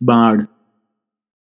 barred